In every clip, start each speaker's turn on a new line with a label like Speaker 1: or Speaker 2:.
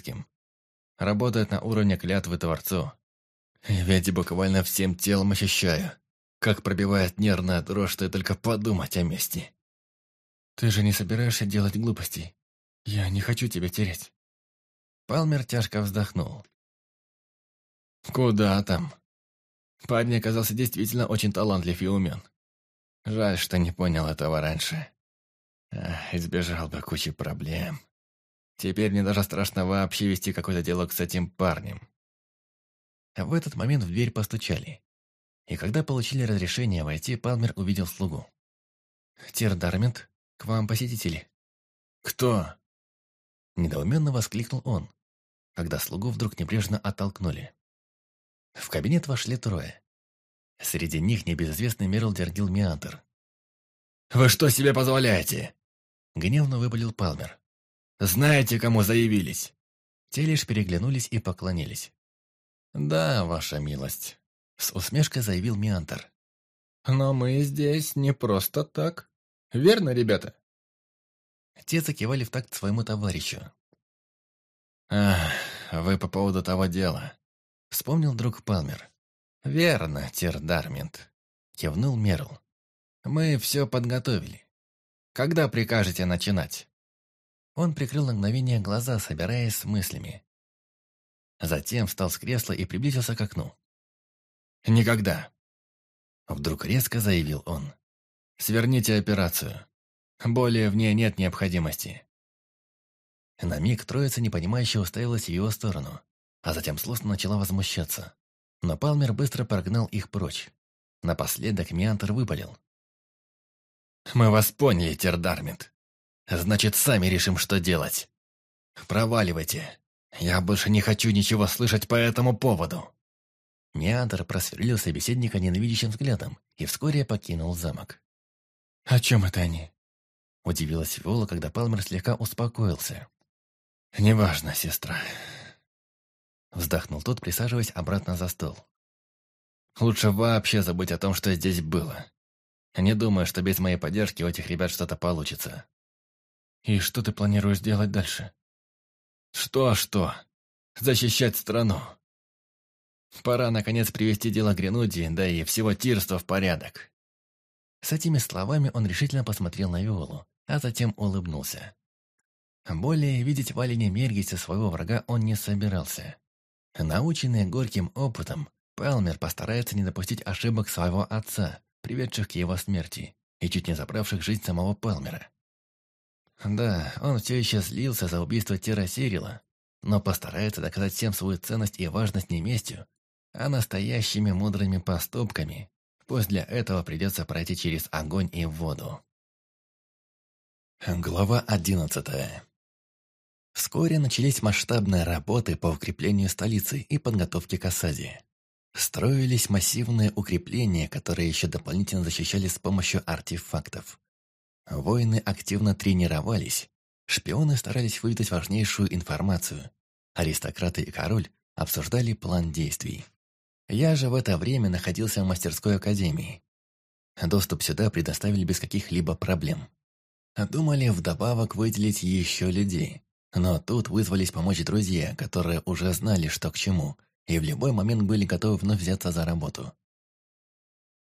Speaker 1: жестким. Работает на уровне клятвы Творцу. Ведь буквально всем телом ощущаю, как пробивает нервная дрожь, что и только подумать о мести.
Speaker 2: Ты же не собираешься делать глупостей. Я не хочу тебя терять.
Speaker 1: Палмер тяжко вздохнул. Куда там? Парень оказался действительно очень талантлив и умен. Жаль, что не понял этого раньше. Ах, избежал бы кучи проблем. Теперь мне даже страшно вообще вести какой-то диалог с этим парнем. В этот момент в дверь постучали. И когда получили разрешение войти, Палмер увидел слугу.
Speaker 2: «Тир Дармент, к вам посетители».
Speaker 1: «Кто?»
Speaker 2: Недоуменно воскликнул он, когда слугу вдруг небрежно оттолкнули. В кабинет вошли трое. Среди них небезызвестный Мерлдер Гилмиантер.
Speaker 1: «Вы что себе позволяете?»
Speaker 2: Гневно выпалил Палмер.
Speaker 1: «Знаете, кому заявились?»
Speaker 2: Те лишь переглянулись и поклонились.
Speaker 1: «Да, ваша милость», — с усмешкой заявил Миантер.
Speaker 3: «Но мы здесь не просто так. Верно, ребята?»
Speaker 2: Те закивали в такт своему товарищу.
Speaker 1: «Ах, вы по поводу того дела», — вспомнил друг Палмер. «Верно, Тирдармент», — кивнул Мерл. «Мы все подготовили. Когда прикажете начинать?»
Speaker 2: Он прикрыл на мгновение глаза, собираясь с мыслями. Затем встал с кресла и приблизился к окну.
Speaker 1: «Никогда!» Вдруг резко заявил он. «Сверните операцию. Более в ней нет необходимости».
Speaker 2: На миг троица непонимающе уставилась в его сторону, а затем злостно начала возмущаться. Но Палмер быстро прогнал их прочь. Напоследок Миантер выпалил.
Speaker 1: «Мы вас поняли, Тердармент. Значит, сами решим, что делать. Проваливайте. Я больше не хочу ничего слышать по этому поводу».
Speaker 2: Миантер просверлил собеседника ненавидящим взглядом и вскоре покинул замок.
Speaker 3: «О чем это они?»
Speaker 2: Удивилась Виола, когда Палмер слегка успокоился.
Speaker 1: «Неважно, сестра».
Speaker 2: Вздохнул тот, присаживаясь обратно за стол.
Speaker 1: «Лучше вообще забыть о том, что здесь было. Не думаю, что без моей поддержки у этих ребят что-то получится».
Speaker 3: «И что ты планируешь делать дальше?»
Speaker 1: «Что-что? Защищать страну. Пора, наконец, привести дело Гренуди, да и всего тирства в порядок».
Speaker 2: С этими словами он решительно посмотрел на Виолу, а затем улыбнулся. Более видеть в Алине Мергисе своего врага он не собирался. Наученный горьким опытом, Палмер постарается не допустить ошибок своего отца, приведших к его смерти, и чуть не забравших жизнь самого Палмера. Да, он все еще злился за убийство Тира Сирила, но постарается доказать всем свою ценность и важность не местью, а настоящими мудрыми поступками. Пусть для этого придется пройти через огонь и воду. Глава одиннадцатая Вскоре начались масштабные работы по укреплению столицы и подготовке к осаде. Строились массивные укрепления, которые еще дополнительно защищали с помощью артефактов. Воины активно тренировались, шпионы старались выведать важнейшую информацию, аристократы и король обсуждали план действий. Я же в это время находился в мастерской академии. Доступ сюда предоставили без каких-либо проблем. Думали вдобавок выделить еще людей, но тут вызвались помочь друзья, которые уже знали, что к чему, и в любой момент были готовы вновь взяться за работу.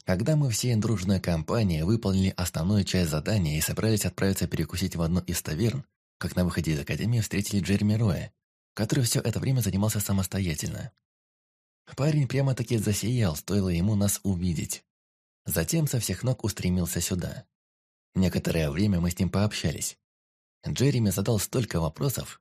Speaker 2: Когда мы всей дружной компанией выполнили основную часть задания и собрались отправиться перекусить в одну из таверн, как на выходе из академии встретили Джереми Роя, который все это время занимался самостоятельно. Парень прямо-таки засиял, стоило ему нас увидеть. Затем со всех ног устремился сюда. Некоторое время мы с ним пообщались. Джереми задал столько вопросов,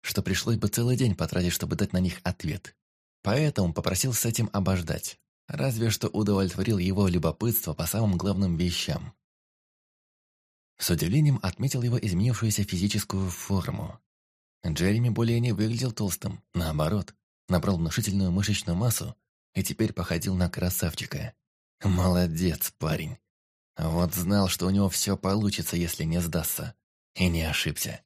Speaker 2: что пришлось бы целый день потратить, чтобы дать на них ответ. Поэтому попросил с этим обождать. Разве что удовлетворил его любопытство по самым главным вещам. С удивлением отметил его изменившуюся физическую форму. Джереми более не выглядел толстым, наоборот, набрал внушительную мышечную массу и теперь походил на красавчика. Молодец, парень. Вот знал, что у него все получится, если не сдастся. И не ошибся.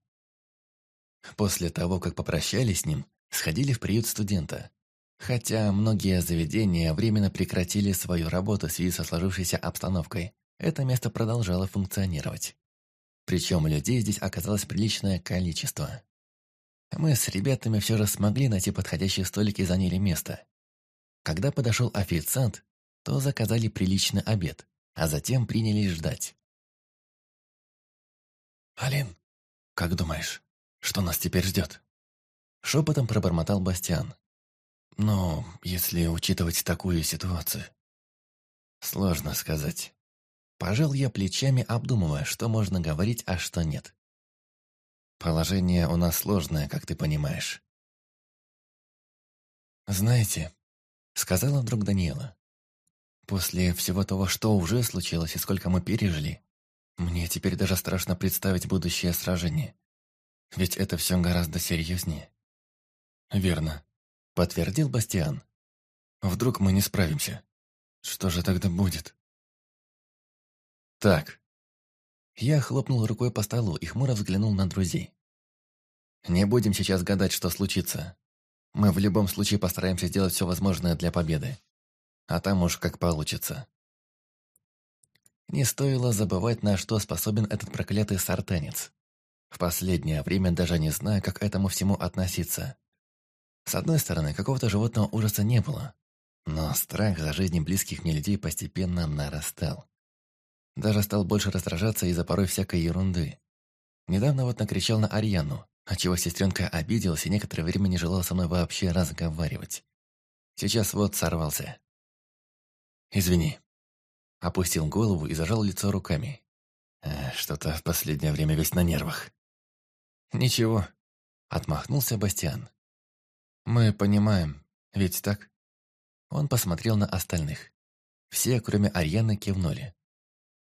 Speaker 2: После того, как попрощались с ним, сходили в приют студента. Хотя многие заведения временно прекратили свою работу в связи со сложившейся обстановкой, это место продолжало функционировать. Причем людей здесь оказалось приличное количество. Мы с ребятами все же смогли найти подходящий столик и заняли место. Когда подошел официант, то заказали приличный обед, а затем принялись ждать. «Алин, как думаешь, что нас теперь ждет?» Шепотом пробормотал Бастиан. «Ну, если учитывать такую ситуацию...» «Сложно сказать». Пожал я плечами, обдумывая, что можно говорить, а что нет. Положение у нас сложное, как ты понимаешь. «Знаете», — сказала вдруг Даниэла, «после всего того, что уже случилось и сколько мы пережили, мне теперь даже страшно представить будущее сражение. Ведь это все гораздо серьезнее». «Верно», — подтвердил Бастиан. «Вдруг мы не справимся? Что же тогда будет?» «Так, я хлопнул рукой по столу и хмуро взглянул на друзей. «Не будем сейчас гадать, что случится. Мы в любом случае постараемся сделать все возможное для победы. А там уж как получится». Не стоило забывать, на что способен этот проклятый сартанец. В последнее время даже не знаю, как этому всему относиться. С одной стороны, какого-то животного ужаса не было, но страх за жизни близких мне людей постепенно нарастал. Даже стал больше раздражаться из-за порой всякой ерунды. Недавно вот накричал на Ариану, отчего сестренка обиделась и некоторое время не желала со мной вообще разговаривать. Сейчас вот сорвался. «Извини». Опустил голову и зажал лицо руками. Э, Что-то в последнее время весь на нервах. «Ничего», — отмахнулся Бастиан. «Мы понимаем, ведь так?» Он посмотрел на остальных. Все, кроме Арианы, кивнули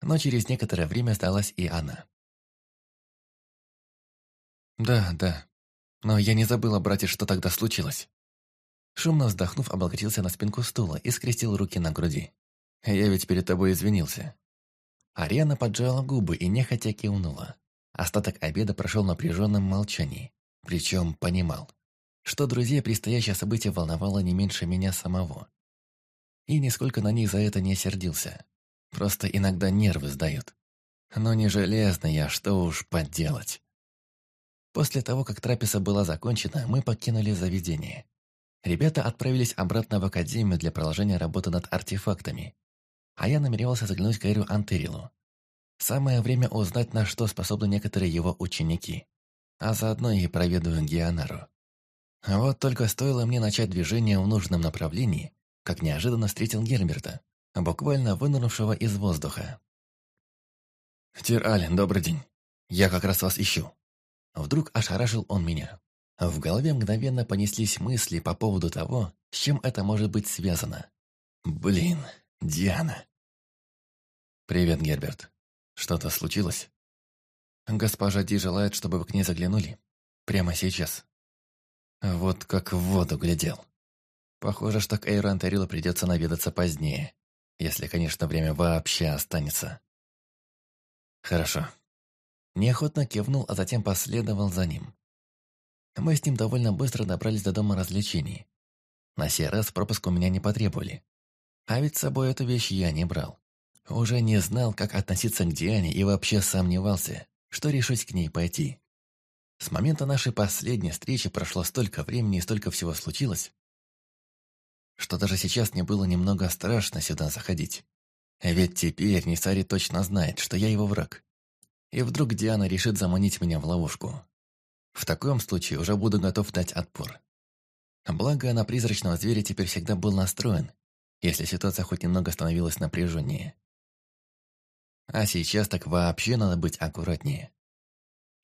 Speaker 2: но через некоторое время сдалась и она. «Да, да. Но я не забыла, братец, что тогда случилось». Шумно вздохнув, облокотился на спинку стула и скрестил руки на груди. «Я ведь перед тобой извинился». Ариана поджала губы и нехотя кивнула. Остаток обеда прошел в напряженном молчании. Причем понимал, что друзей предстоящее событие волновало не меньше меня самого. И нисколько на них за это не сердился. Просто иногда нервы сдают. Но не железно я, что уж поделать. После того, как трапеза была закончена, мы покинули заведение. Ребята отправились обратно в академию для продолжения работы над артефактами. А я намеревался заглянуть к Эрю Антерилу. Самое время узнать, на что способны некоторые его ученики. А заодно и проведу Геонару. Вот только стоило мне начать движение в нужном направлении, как неожиданно встретил Герберта, буквально вынырнувшего из воздуха. «Тир Ален, добрый день. Я как раз вас ищу». Вдруг ошарашил он меня. В голове мгновенно понеслись мысли по поводу того, с чем это может быть связано. «Блин, Диана». «Привет, Герберт. Что-то случилось?» «Госпожа Ди желает, чтобы вы к ней заглянули. Прямо сейчас». Вот как в воду глядел. Похоже, что к Эйру Антарилу придется наведаться позднее. Если, конечно, время вообще останется. Хорошо. Неохотно кивнул, а затем последовал за ним. Мы с ним довольно быстро добрались до дома развлечений. На сей раз пропуск у меня не потребовали. А ведь с собой эту вещь я не брал. Уже не знал, как относиться к Диане и вообще сомневался, что решусь к ней пойти. С момента нашей последней встречи прошло столько времени и столько всего случилось, что даже сейчас мне было немного страшно сюда заходить. Ведь теперь Нисари точно знает, что я его враг. И вдруг Диана решит заманить меня в ловушку. В таком случае уже буду готов дать отпор. Благо, на призрачного зверя теперь всегда был настроен, если ситуация хоть немного становилась напряженнее. А сейчас так вообще надо быть аккуратнее.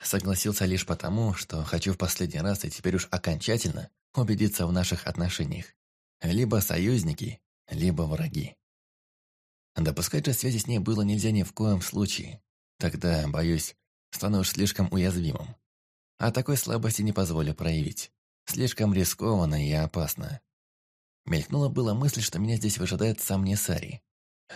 Speaker 2: Согласился лишь потому, что хочу в последний раз и теперь уж окончательно убедиться в наших отношениях. Либо союзники, либо враги. Допускать же связи с ней было нельзя ни в коем случае. Тогда, боюсь, стану уж слишком уязвимым. А такой слабости не позволю проявить. Слишком рискованно и опасно. Мелькнула была мысль, что меня здесь выжидает сам Несари.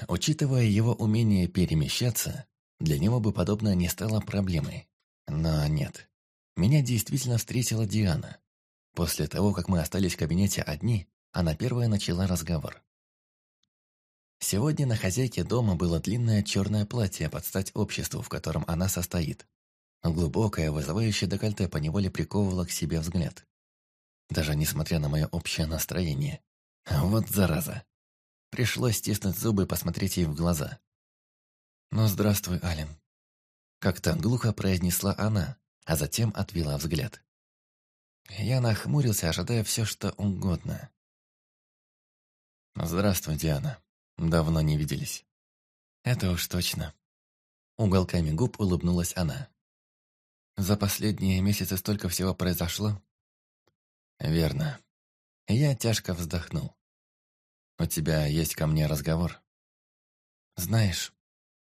Speaker 2: Учитывая его умение перемещаться, для него бы подобное не стало проблемой. Но нет. Меня действительно встретила Диана. После того, как мы остались в кабинете одни, она первая начала разговор. Сегодня на хозяйке дома было длинное черное платье под стать обществу, в котором она состоит. Глубокое, вызывающее декольте поневоле приковывало к себе взгляд. Даже несмотря на мое общее настроение. Вот зараза. Пришлось стиснуть зубы и посмотреть ей в глаза. «Ну, здравствуй, Ален», — как-то глухо произнесла она, а затем отвела взгляд. Я нахмурился, ожидая все, что угодно. «Здравствуй, Диана. Давно не виделись». «Это уж точно». Уголками губ улыбнулась она. «За последние месяцы столько всего произошло?» «Верно». Я тяжко вздохнул. «У тебя есть ко мне разговор?» «Знаешь,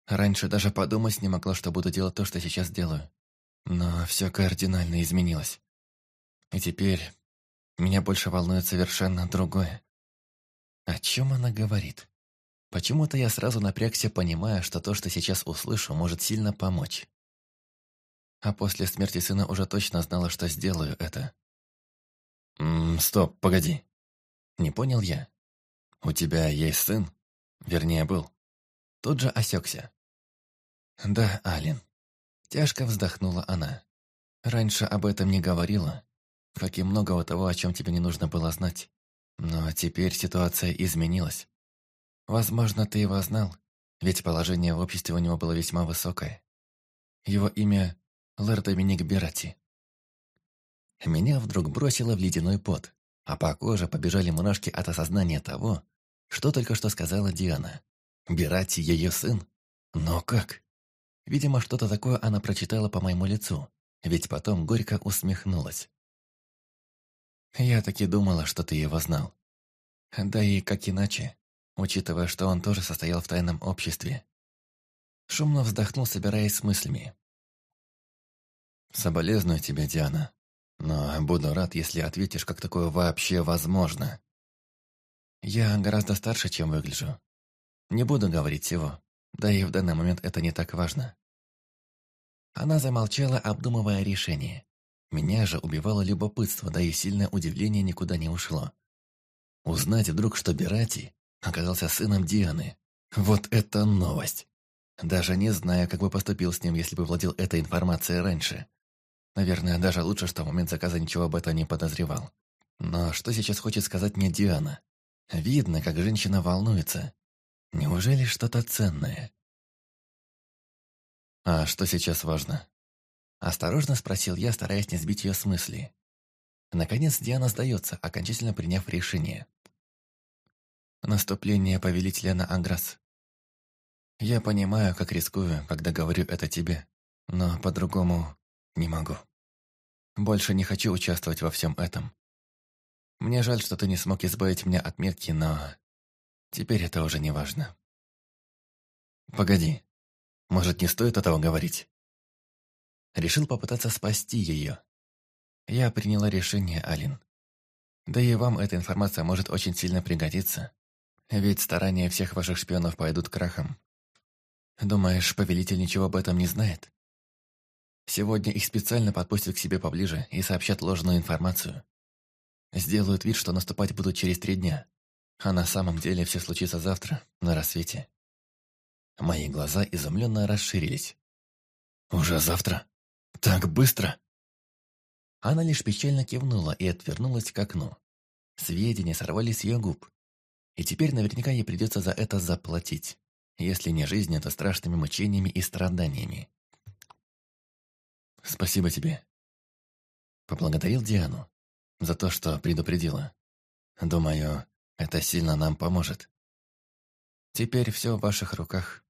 Speaker 2: раньше даже подумать не могла, что буду делать то, что сейчас делаю. Но все кардинально изменилось. И теперь меня больше волнует совершенно другое. О чем она говорит? Почему-то я сразу напрягся, понимая, что то, что сейчас услышу, может сильно помочь. А после смерти сына уже точно знала, что сделаю это. «М «Стоп, погоди». Не понял я. «У тебя есть сын?» Вернее, был. Тут же осекся. «Да, Алин». Тяжко вздохнула она. «Раньше об этом не говорила, как и многого того, о чем тебе не нужно было знать. Но теперь ситуация изменилась. Возможно, ты его знал, ведь положение в обществе у него было весьма высокое. Его имя — Лэр Доминик Берати. Меня вдруг бросило в ледяной пот, а по коже побежали мурашки от осознания того, что только что сказала Диана. Берати ее сын? Но как? Видимо, что-то такое она прочитала по моему лицу, ведь потом горько усмехнулась. Я таки думала, что ты его знал. Да и как иначе, учитывая, что он тоже состоял в тайном обществе. Шумно вздохнул, собираясь с мыслями. «Соболезную тебе, Диана, но буду рад, если ответишь, как такое вообще возможно. Я гораздо старше, чем выгляжу. Не буду говорить всего, да и в данный момент это не так важно». Она замолчала, обдумывая решение. Меня же убивало любопытство, да и сильное удивление никуда не ушло. Узнать вдруг, что Берати оказался сыном Дианы. Вот это новость! Даже не знаю, как бы поступил с ним, если бы владел этой информацией раньше. Наверное, даже лучше, что в момент заказа ничего об этом не подозревал. Но что сейчас хочет сказать мне Диана? Видно, как женщина волнуется. Неужели что-то ценное? А что сейчас важно? Осторожно спросил я, стараясь не сбить ее с мысли. Наконец Диана сдается, окончательно приняв решение. Наступление повелителя на Анграс. Я понимаю, как рискую, когда говорю это тебе, но по-другому не могу. Больше не хочу участвовать во всем этом. Мне жаль, что ты не смог избавить меня от метки, но теперь это уже не важно. Погоди, может, не стоит этого говорить? Решил попытаться спасти ее. Я приняла решение, Алин. Да и вам эта информация может очень сильно пригодиться. Ведь старания всех ваших шпионов пойдут крахом. Думаешь, повелитель ничего об этом не знает? Сегодня их специально подпустят к себе поближе и сообщат ложную информацию. Сделают вид, что наступать будут через три дня. А на самом деле все случится завтра, на рассвете. Мои глаза изумленно расширились. «Уже завтра?» «Так быстро?» Она лишь печально кивнула и отвернулась к окну. Сведения сорвались с ее губ. И теперь наверняка ей придется за это заплатить. Если не жизнь, то страшными мучениями и страданиями. «Спасибо тебе», — поблагодарил Диану за то, что предупредила. «Думаю, это сильно нам поможет. Теперь все в ваших руках.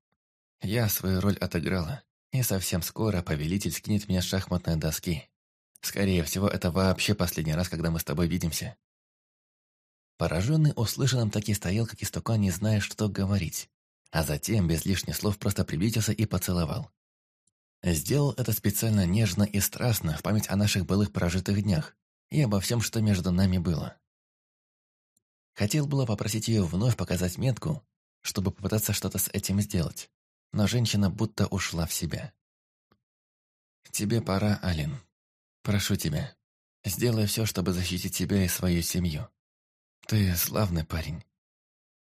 Speaker 2: Я свою роль отыграла. И совсем скоро повелитель скинет меня с шахматной доски. Скорее всего, это вообще последний раз, когда мы с тобой видимся. Пораженный услышанным так и стоял, как истукан, не зная, что говорить. А затем, без лишних слов, просто приблизился и поцеловал. Сделал это специально нежно и страстно, в память о наших былых прожитых днях и обо всем, что между нами было. Хотел было попросить ее вновь показать метку, чтобы попытаться что-то с этим сделать но женщина будто ушла в себя. «Тебе пора, Алин. Прошу тебя, сделай все, чтобы защитить себя и свою семью. Ты славный парень,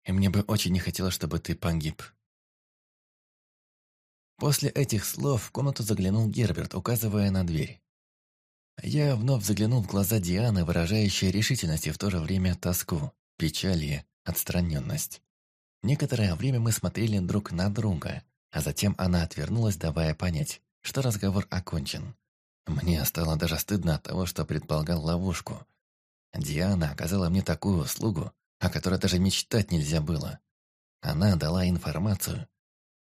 Speaker 2: и мне бы очень не хотелось, чтобы ты погиб». После этих слов в комнату заглянул Герберт, указывая на дверь. Я вновь заглянул в глаза Дианы, выражающие решительность и в то же время тоску, печаль и отстраненность. Некоторое время мы смотрели друг на друга, а затем она отвернулась, давая понять, что разговор окончен. Мне стало даже стыдно от того, что предполагал ловушку. Диана оказала мне такую услугу, о которой даже мечтать нельзя было. Она дала информацию.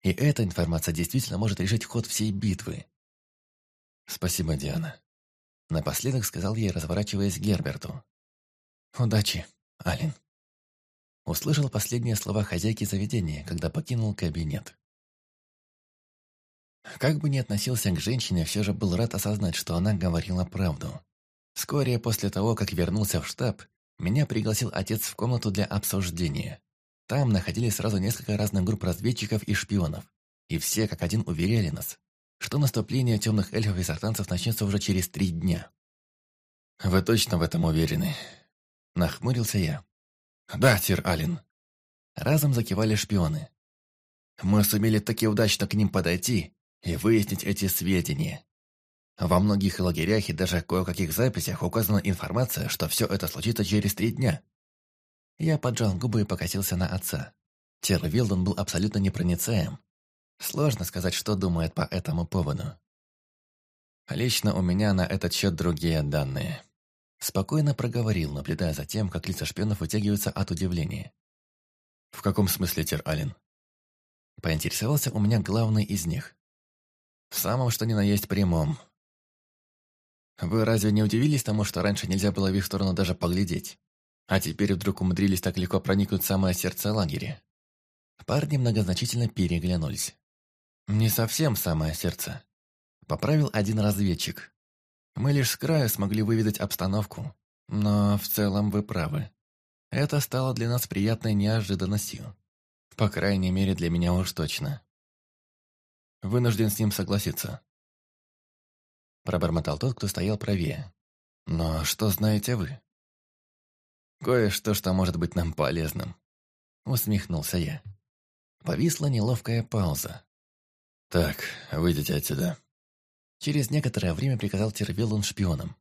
Speaker 2: И эта информация действительно может решить ход всей битвы. «Спасибо, Диана», — напоследок сказал ей, разворачиваясь к Герберту. «Удачи, Алин». Услышал последние слова хозяйки заведения, когда покинул кабинет. Как бы ни относился к женщине, все же был рад осознать, что она говорила правду. Вскоре после того, как вернулся в штаб, меня пригласил отец в комнату для обсуждения. Там находились сразу несколько разных групп разведчиков и шпионов, и все как один уверяли нас, что наступление темных эльфов и сартанцев начнется уже через три дня.
Speaker 1: «Вы точно в этом уверены?»
Speaker 2: Нахмурился я.
Speaker 1: «Да, Тир Алин».
Speaker 2: Разом закивали шпионы.
Speaker 1: «Мы сумели таки удачно к ним подойти и выяснить эти сведения. Во многих лагерях и даже кое-каких записях указана информация, что все это случится через три дня.
Speaker 2: Я поджал губы и покосился на отца. Тер Вилдон был абсолютно непроницаем. Сложно сказать, что думает по этому поводу.
Speaker 1: Лично у меня на этот счет другие данные.
Speaker 2: Спокойно проговорил, наблюдая за тем, как лица шпионов вытягиваются от удивления.
Speaker 1: «В каком смысле, Тер Аллен?»
Speaker 2: Поинтересовался у меня главный из них.
Speaker 1: В самом что ни на есть прямом. Вы разве не удивились тому, что раньше нельзя было в их сторону даже поглядеть? А теперь вдруг умудрились так легко проникнуть в самое сердце лагеря?
Speaker 2: Парни многозначительно переглянулись.
Speaker 1: Не совсем самое сердце. Поправил один разведчик. Мы лишь с края смогли выведать обстановку. Но в целом вы правы. Это стало для нас приятной неожиданностью. По крайней мере, для меня уж точно. Вынужден с ним согласиться. Пробормотал тот, кто стоял правее. Но что знаете вы? Кое-что, что может быть нам полезным. Усмехнулся я. Повисла неловкая пауза. «Так, выйдите отсюда». Через некоторое время приказал Тервиллун шпионам.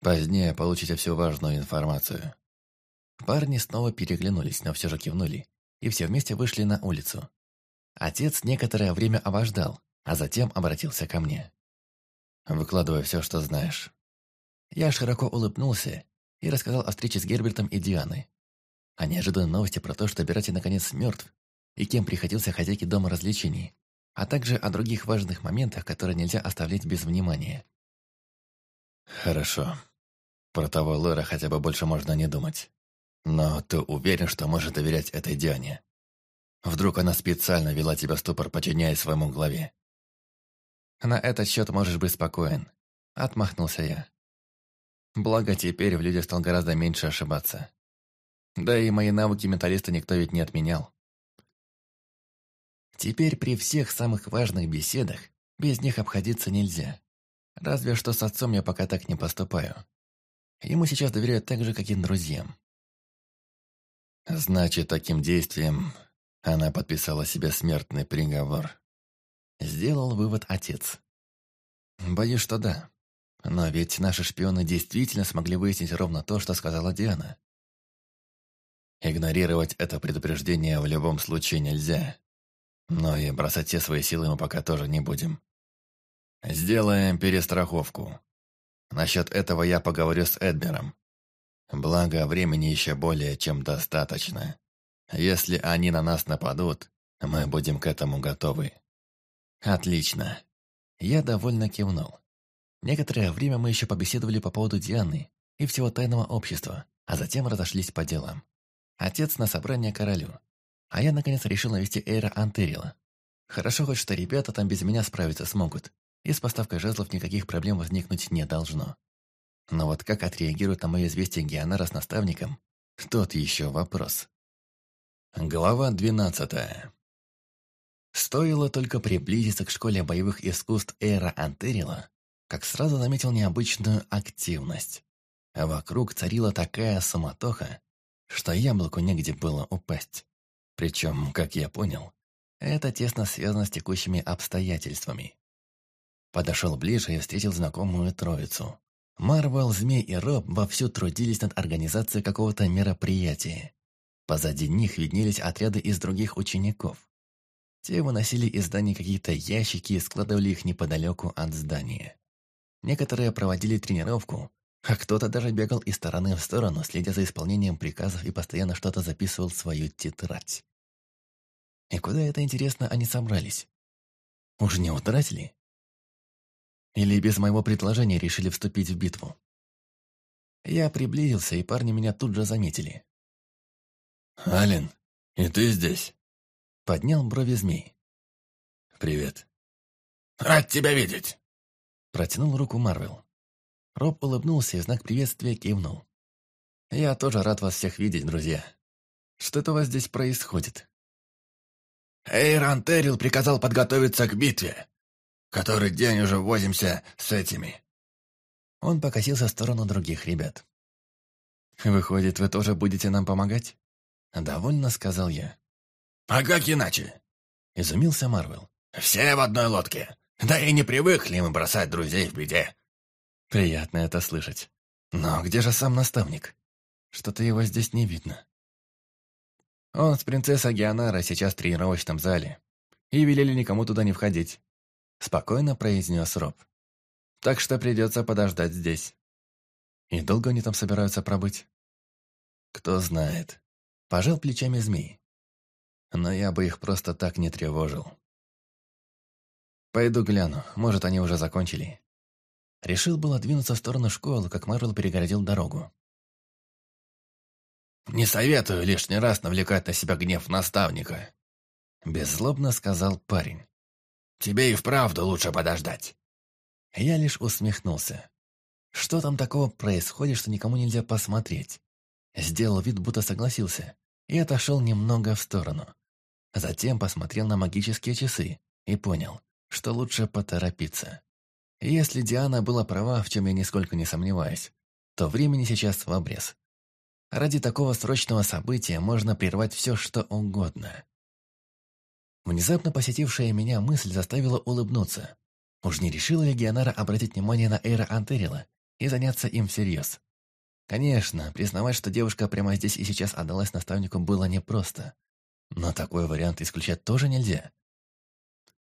Speaker 1: «Позднее получите всю важную информацию». Парни снова переглянулись, но все же кивнули, и все вместе вышли на улицу. Отец некоторое время обождал, а затем обратился ко мне. «Выкладывай все, что знаешь». Я широко улыбнулся и рассказал о встрече с Гербертом и Дианой. О неожиданной новости про то, что Берати наконец мертв, и кем приходился хозяйке дома развлечений, а также о других важных моментах, которые нельзя оставлять без внимания. «Хорошо. Про того Лора хотя бы больше можно не думать. Но ты уверен, что можешь доверять этой Диане?» Вдруг она специально вела тебя в ступор, подчиняясь своему главе. На этот счет можешь быть спокоен. Отмахнулся я. Благо, теперь в людях стал гораздо меньше ошибаться. Да и мои навыки менталиста никто ведь не отменял. Теперь при всех самых важных беседах без них обходиться нельзя. Разве что с отцом я пока так не поступаю. Ему сейчас доверяю так же, как и друзьям. Значит, таким действием она подписала себе смертный приговор. Сделал вывод отец. Боюсь, что да. Но ведь наши шпионы действительно смогли выяснить ровно то, что сказала Диана. Игнорировать это предупреждение в любом случае нельзя. Но и бросать все свои силы мы пока тоже не будем. Сделаем перестраховку. Насчет этого я поговорю с Эдмером. Благо, времени еще более чем достаточно. Если они на нас нападут, мы будем к этому готовы. Отлично. Я довольно кивнул. Некоторое время мы еще побеседовали по поводу Дианы и всего тайного общества, а затем разошлись по делам. Отец на собрание королю. А я, наконец, решил навести Эйра Антерила. Хорошо хоть, что ребята там без меня справиться смогут, и с поставкой жезлов никаких проблем возникнуть не должно. Но вот как отреагирует на мое известие Геонара с наставником, тот еще вопрос. Глава двенадцатая. Стоило только приблизиться к школе боевых искусств Эра Антерила, как сразу заметил необычную активность. Вокруг царила такая суматоха, что яблоку негде было упасть. Причем, как я понял,
Speaker 2: Это тесно связано с текущими обстоятельствами. Подошел ближе и встретил знакомую троицу. Марвел, Змей и Роб вовсю трудились над организацией какого-то мероприятия. Позади них виднелись отряды из других учеников. Те выносили из здания какие-то ящики и складывали их неподалеку от здания. Некоторые проводили тренировку, а кто-то даже бегал из стороны в сторону, следя за исполнением приказов и постоянно что-то записывал в свою тетрадь. И куда это, интересно, они собрались? Уж не утратили? Или без моего предложения решили вступить в битву? Я приблизился, и парни меня тут же заметили.
Speaker 1: «Ален, и ты здесь?»
Speaker 2: Поднял брови змей.
Speaker 1: «Привет».
Speaker 4: «Рад тебя видеть!»
Speaker 2: Протянул руку Марвел. Роб улыбнулся и знак приветствия кивнул. «Я тоже рад вас всех видеть, друзья. Что это у вас здесь происходит?»
Speaker 4: Эйрон Террил приказал подготовиться к битве. Который день уже возимся с этими.
Speaker 2: Он покосился в сторону других ребят. «Выходит, вы тоже будете нам помогать?» «Довольно», — сказал я.
Speaker 4: «А как иначе?»
Speaker 2: — изумился Марвел.
Speaker 4: «Все в одной лодке. Да и не привыкли мы бросать друзей в беде».
Speaker 2: «Приятно это слышать. Но где же сам наставник? Что-то его здесь не видно». Он с принцессой Геонара сейчас в тренировочном зале. И велели никому туда не входить. Спокойно произнес Роб. Так что придется подождать здесь. И долго они там собираются пробыть? Кто знает. Пожал плечами змей. Но я бы их просто так не тревожил. Пойду гляну, может, они уже закончили. Решил было двинуться в сторону школы, как Марвел перегородил дорогу.
Speaker 4: «Не советую лишний раз навлекать на себя гнев наставника», —
Speaker 2: беззлобно сказал парень.
Speaker 4: «Тебе и вправду лучше подождать».
Speaker 2: Я лишь усмехнулся. Что там такого происходит, что никому нельзя посмотреть? Сделал вид, будто согласился, и отошел немного в сторону. Затем посмотрел на магические часы и понял, что лучше поторопиться. Если Диана была права, в чем я нисколько не сомневаюсь, то времени сейчас в обрез. Ради такого срочного события можно прервать все, что угодно. Внезапно посетившая меня мысль заставила улыбнуться. Уж не решила ли Геонара обратить внимание на Эйра Антерила и заняться им всерьез? Конечно, признавать, что девушка прямо здесь и сейчас отдалась наставнику, было непросто. Но такой вариант исключать тоже нельзя.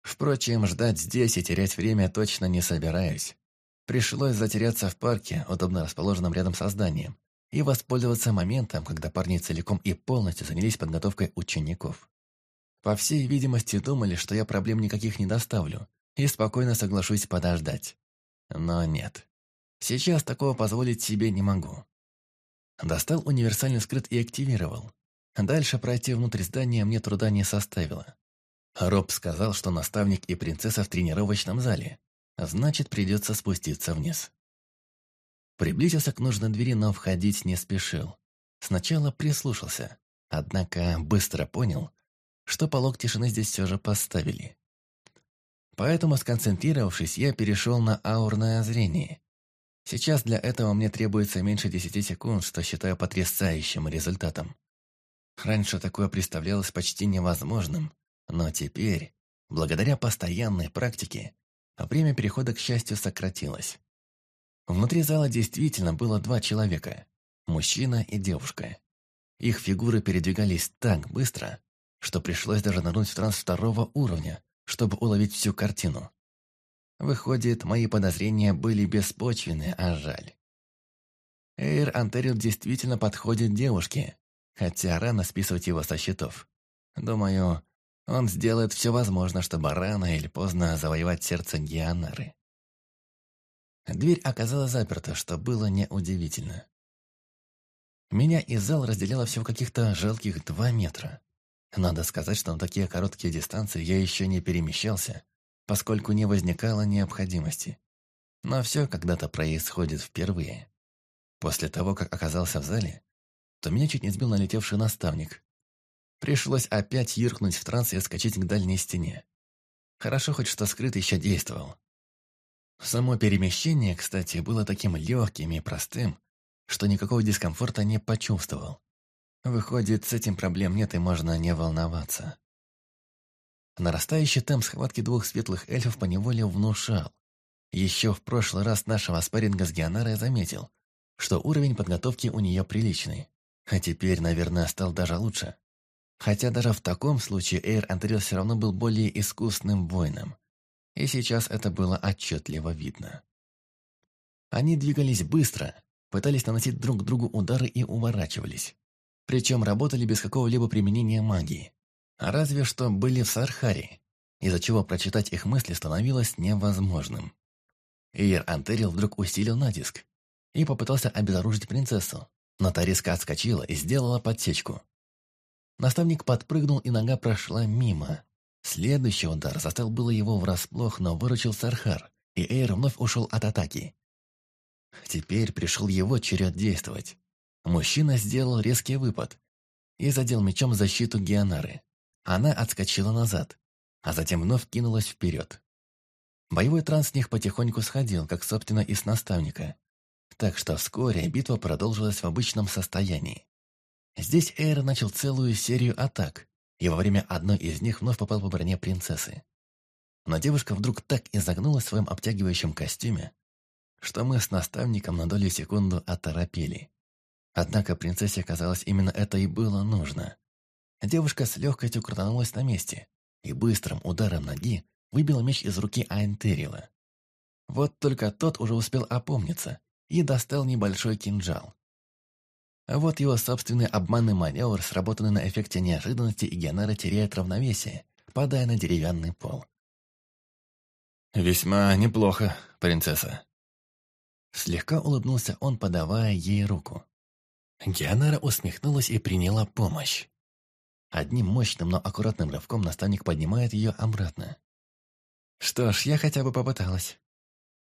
Speaker 2: Впрочем, ждать здесь и терять время точно не собираюсь. Пришлось затеряться в парке, удобно расположенном рядом со зданием, и воспользоваться моментом, когда парни целиком и полностью занялись подготовкой учеников. По всей видимости, думали, что я проблем никаких не доставлю, и спокойно соглашусь подождать. Но нет. Сейчас такого позволить себе не могу. Достал универсальный скрыт и активировал. Дальше пройти внутрь здания мне труда не составило. Роб сказал, что наставник и принцесса в тренировочном зале. Значит, придется спуститься вниз. Приблизился к нужной двери, но входить не спешил. Сначала прислушался, однако быстро понял, что полог тишины здесь все же поставили. Поэтому, сконцентрировавшись, я перешел на аурное зрение. Сейчас для этого мне требуется меньше десяти секунд, что считаю потрясающим результатом. Раньше такое представлялось почти невозможным, но теперь, благодаря постоянной практике, время перехода к счастью сократилось. Внутри зала действительно было два человека – мужчина и девушка. Их фигуры передвигались так быстро, что пришлось даже нырнуть в транс второго уровня, чтобы уловить всю картину. Выходит, мои подозрения были беспочвены, а жаль. Эйр Антерил действительно подходит девушке, хотя рано списывать его со счетов. Думаю, он сделает все возможное, чтобы рано или поздно завоевать сердце Геонары. Дверь оказалась заперта, что было неудивительно. Меня и зал разделяло всего каких-то жалких два метра. Надо сказать, что на такие короткие дистанции я еще не перемещался, поскольку не возникало необходимости. Но все когда-то происходит впервые. После того, как оказался в зале, то меня чуть не сбил налетевший наставник. Пришлось опять юркнуть в транс и скачать к дальней стене. Хорошо хоть что скрыт еще действовал. Само перемещение, кстати, было таким легким и простым, что никакого дискомфорта не почувствовал. Выходит, с этим проблем нет и можно не волноваться. Нарастающий темп схватки двух светлых эльфов поневоле внушал. Еще в прошлый раз нашего спарринга с Геонарой заметил, что уровень подготовки у нее приличный. А теперь, наверное, стал даже лучше. Хотя даже в таком случае Эйр Антрил все равно был более искусным воином. И сейчас это было отчетливо видно. Они двигались быстро, пытались наносить друг другу удары и уворачивались. Причем работали без какого-либо применения магии. Разве что были в Сархаре, из-за чего прочитать их мысли становилось невозможным. Эйр Антерил вдруг усилил натиск и попытался обезоружить принцессу, но та резко отскочила и сделала подсечку. Наставник подпрыгнул, и нога прошла мимо. Следующий удар застал было его врасплох, но выручил Сархар, и Эйр вновь ушел от атаки. Теперь пришел его черед действовать. Мужчина сделал резкий выпад и задел мечом защиту Геонары. Она отскочила назад, а затем вновь кинулась вперед. Боевой транс с них потихоньку сходил, как, собственно, и с наставника. Так что вскоре битва продолжилась в обычном состоянии. Здесь Эйр начал целую серию атак, и во время одной из них вновь попал по броне принцессы. Но девушка вдруг так изогнулась в своем обтягивающем костюме, что мы с наставником на долю секунду оторопели. Однако принцессе казалось, именно это и было нужно. Девушка с легкостью крутанулась на месте и быстрым ударом ноги выбила меч из руки Айнтерила. Вот только тот уже успел опомниться и достал небольшой кинжал. А вот его собственный обманный маневр, сработанный на эффекте неожиданности, и Генера теряет равновесие, падая на деревянный пол.
Speaker 1: «Весьма неплохо, принцесса»,
Speaker 2: Слегка улыбнулся он, подавая ей руку. Геонара усмехнулась и приняла помощь. Одним мощным, но аккуратным рывком наставник поднимает ее обратно. «Что ж, я хотя бы попыталась».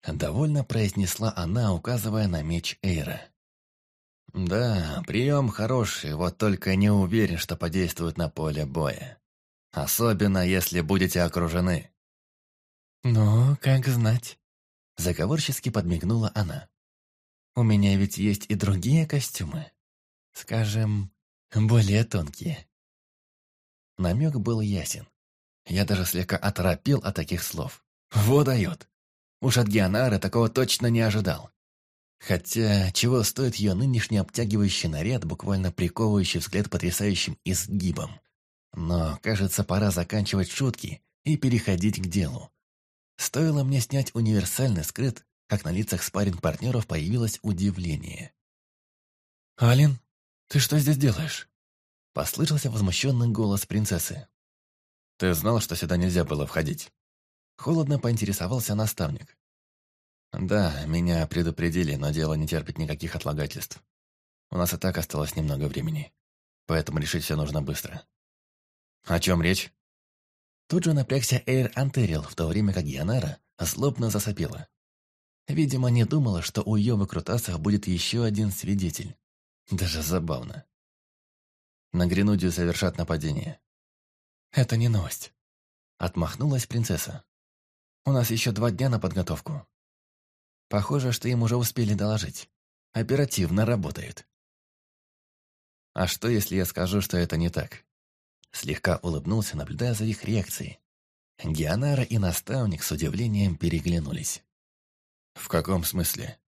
Speaker 2: Довольно произнесла она, указывая на меч Эйра.
Speaker 1: «Да, прием хороший, вот только не уверен, что подействует на поле боя. Особенно, если будете окружены».
Speaker 2: «Ну, как знать». Заговорчески подмигнула она. «У меня ведь есть и другие костюмы. Скажем, более тонкие». Намек был ясен. Я даже слегка оторопил от таких слов. «Во дает!» Уж от Геонары такого точно не ожидал. Хотя, чего стоит ее нынешний обтягивающий наряд, буквально приковывающий взгляд потрясающим изгибом. Но, кажется, пора заканчивать шутки и переходить к делу. Стоило мне снять универсальный скрыт, как на лицах спарринг-партнеров появилось удивление. «Алин, ты что здесь делаешь?» Послышался возмущенный голос принцессы.
Speaker 1: «Ты знал, что сюда нельзя было входить?»
Speaker 2: Холодно поинтересовался наставник.
Speaker 1: «Да, меня предупредили, но дело не терпит никаких отлагательств. У нас и так осталось немного времени, поэтому решить все нужно быстро». «О чем речь?»
Speaker 2: Тут же напрягся Эйр Антерил, в то время как Янара злобно засопела. Видимо, не думала, что у ее выкрутасах будет еще один свидетель. Даже забавно.
Speaker 1: На Гренудию совершат нападение.
Speaker 2: Это не новость. Отмахнулась принцесса. У нас еще два дня на подготовку. Похоже, что им уже успели доложить. Оперативно работает.
Speaker 1: А что, если я скажу, что это не так?
Speaker 2: Слегка улыбнулся, наблюдая за их реакцией. Геонара и наставник с удивлением переглянулись.
Speaker 1: «В каком смысле?»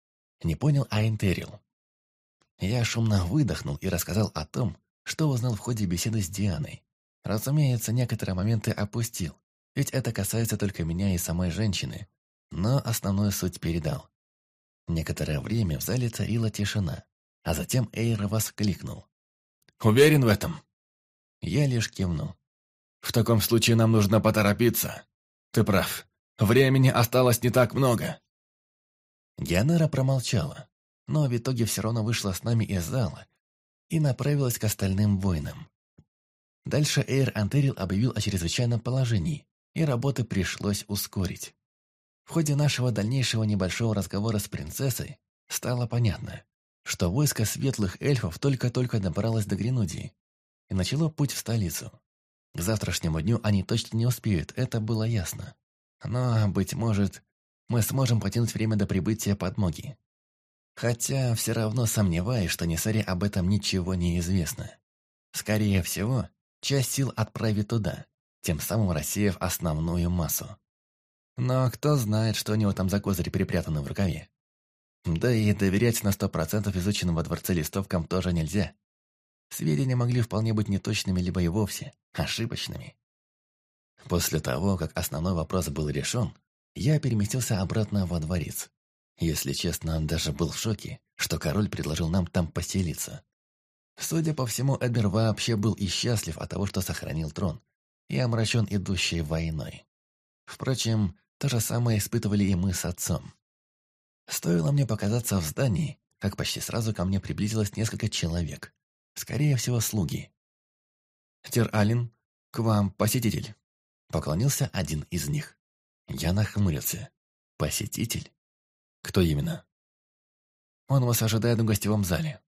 Speaker 2: Не понял Айнтерил. Я шумно выдохнул и рассказал о том, что узнал в ходе беседы с Дианой. Разумеется, некоторые моменты опустил, ведь это касается только меня и самой женщины, но основную суть передал. Некоторое время в зале царила тишина, а затем Эйр воскликнул.
Speaker 1: «Уверен в этом?»
Speaker 2: Я лишь кивнул.
Speaker 1: «В таком случае нам нужно поторопиться. Ты прав. Времени осталось не так много».
Speaker 2: Дианера промолчала, но в итоге все равно вышла с нами из зала и направилась к остальным воинам. Дальше Эйр Антерил объявил о чрезвычайном положении, и работы пришлось ускорить. В ходе нашего дальнейшего небольшого разговора с принцессой стало понятно, что войско светлых эльфов только-только добралось до Гренудии и начало путь в столицу. К завтрашнему дню они точно не успеют, это было ясно. Но, быть может, мы сможем потянуть время до прибытия подмоги. Хотя все равно сомневаюсь, что Несаре об этом ничего не известно. Скорее всего, часть сил отправит туда, тем самым рассеяв основную массу. Но кто знает, что у него там за козырь припрятаны в рукаве. Да и доверять на сто процентов изученным во дворце листовкам тоже нельзя. Сведения могли вполне быть неточными, либо и вовсе ошибочными. После того, как основной вопрос был решен, я переместился обратно во дворец. Если честно, даже был в шоке, что король предложил нам там поселиться. Судя по всему, Эдмер вообще был и счастлив от того, что сохранил трон, и омрачен идущей войной. Впрочем, то же самое испытывали и мы с отцом. Стоило мне показаться в здании, как почти сразу ко мне приблизилось несколько человек. Скорее всего, слуги. «Тер Аллен, к вам посетитель», — поклонился один из них. Я нахмурился. «Посетитель? Кто именно?» «Он вас ожидает в гостевом зале.